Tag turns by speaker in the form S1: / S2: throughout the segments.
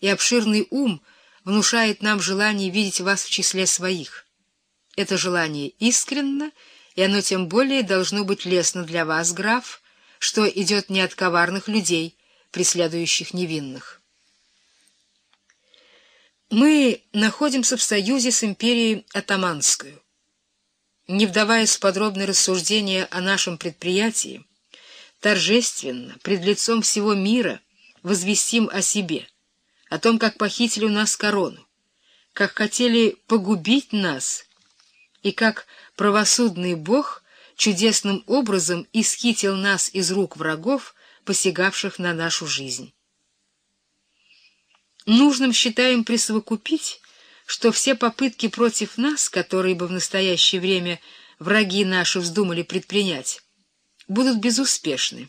S1: и обширный ум внушает нам желание видеть вас в числе своих. Это желание искренно, и оно тем более должно быть лестно для вас, граф, что идет не от коварных людей, преследующих невинных. Мы находимся в союзе с империей Атаманскую. Не вдаваясь в подробные рассуждения о нашем предприятии, торжественно, пред лицом всего мира, возвестим о себе, о том, как похитили у нас корону, как хотели погубить нас и как правосудный бог чудесным образом исхитил нас из рук врагов, посягавших на нашу жизнь. Нужным считаем присовокупить, что все попытки против нас, которые бы в настоящее время враги наши вздумали предпринять, будут безуспешны,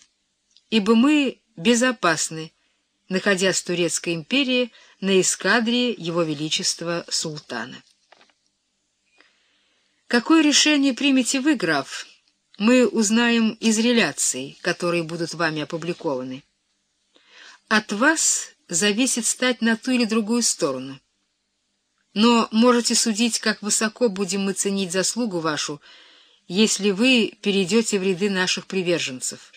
S1: ибо мы безопасны, находясь в Турецкой империи на эскадре Его Величества Султана. Какое решение примете вы, граф, мы узнаем из реляций, которые будут вами опубликованы. От вас зависит стать на ту или другую сторону. Но можете судить, как высоко будем мы ценить заслугу вашу, если вы перейдете в ряды наших приверженцев.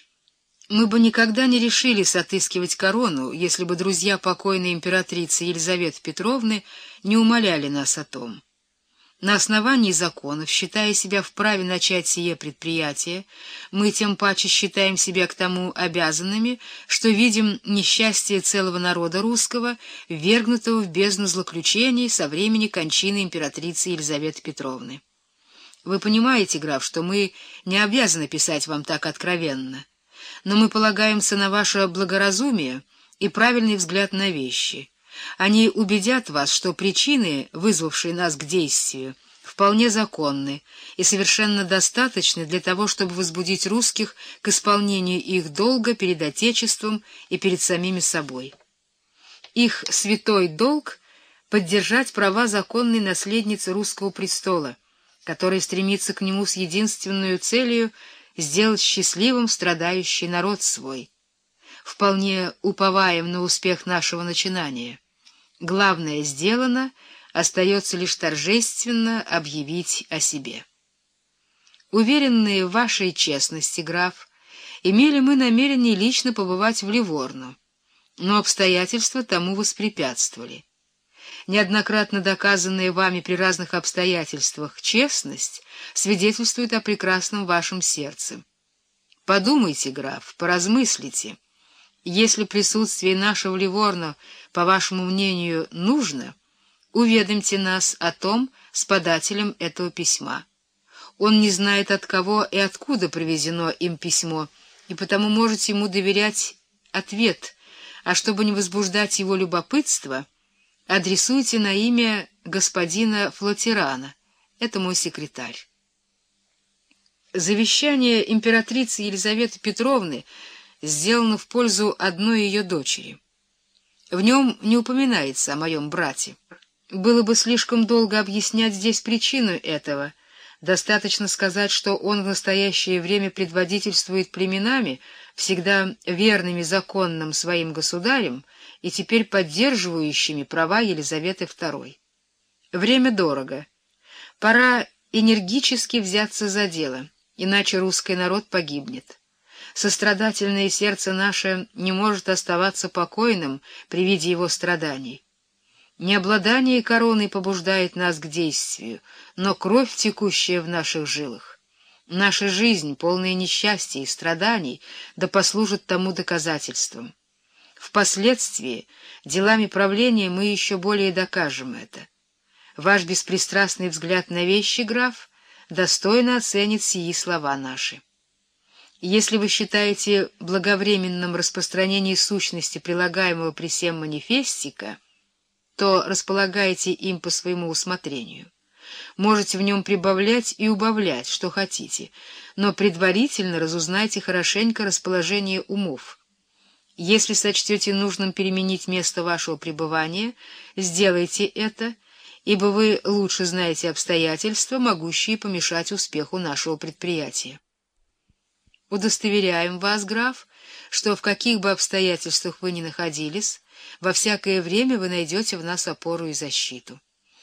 S1: Мы бы никогда не решились отыскивать корону, если бы друзья покойной императрицы Елизаветы Петровны не умоляли нас о том. На основании законов, считая себя вправе начать сие предприятие, мы тем паче считаем себя к тому обязанными, что видим несчастье целого народа русского, ввергнутого в бездну злоключений со времени кончины императрицы Елизаветы Петровны. Вы понимаете, граф, что мы не обязаны писать вам так откровенно, но мы полагаемся на ваше благоразумие и правильный взгляд на вещи — они убедят вас, что причины, вызвавшие нас к действию, вполне законны и совершенно достаточны для того, чтобы возбудить русских к исполнению их долга перед Отечеством и перед самими собой. Их святой долг — поддержать права законной наследницы русского престола, которая стремится к нему с единственной целью сделать счастливым страдающий народ свой, вполне уповаем на успех нашего начинания. Главное сделано, остается лишь торжественно объявить о себе. Уверенные в вашей честности, граф, имели мы намерение лично побывать в Ливорно, но обстоятельства тому воспрепятствовали. Неоднократно доказанная вами при разных обстоятельствах честность свидетельствует о прекрасном вашем сердце. Подумайте, граф, поразмыслите. Если присутствие нашего Ливорно, по вашему мнению, нужно, уведомьте нас о том с подателем этого письма. Он не знает, от кого и откуда привезено им письмо, и потому можете ему доверять ответ, а чтобы не возбуждать его любопытство, адресуйте на имя господина Флотерана. Это мой секретарь. Завещание императрицы Елизаветы Петровны — сделано в пользу одной ее дочери. В нем не упоминается о моем брате. Было бы слишком долго объяснять здесь причину этого. Достаточно сказать, что он в настоящее время предводительствует племенами, всегда верными законным своим государем и теперь поддерживающими права Елизаветы II. Время дорого. Пора энергически взяться за дело, иначе русский народ погибнет. Сострадательное сердце наше не может оставаться покойным при виде его страданий. Не обладание короной побуждает нас к действию, но кровь, текущая в наших жилах. Наша жизнь, полная несчастья и страданий, да послужит тому доказательством. Впоследствии делами правления мы еще более докажем это. Ваш беспристрастный взгляд на вещи, граф, достойно оценит сии слова наши. Если вы считаете благовременным распространение сущности прилагаемого при всем манифестика, то располагаете им по своему усмотрению. Можете в нем прибавлять и убавлять, что хотите, но предварительно разузнайте хорошенько расположение умов. Если сочтете нужным переменить место вашего пребывания, сделайте это, ибо вы лучше знаете обстоятельства, могущие помешать успеху нашего предприятия. Удостоверяем вас, граф, что в каких бы обстоятельствах вы ни находились, Во всякое время вы найдете в нас опору и защиту.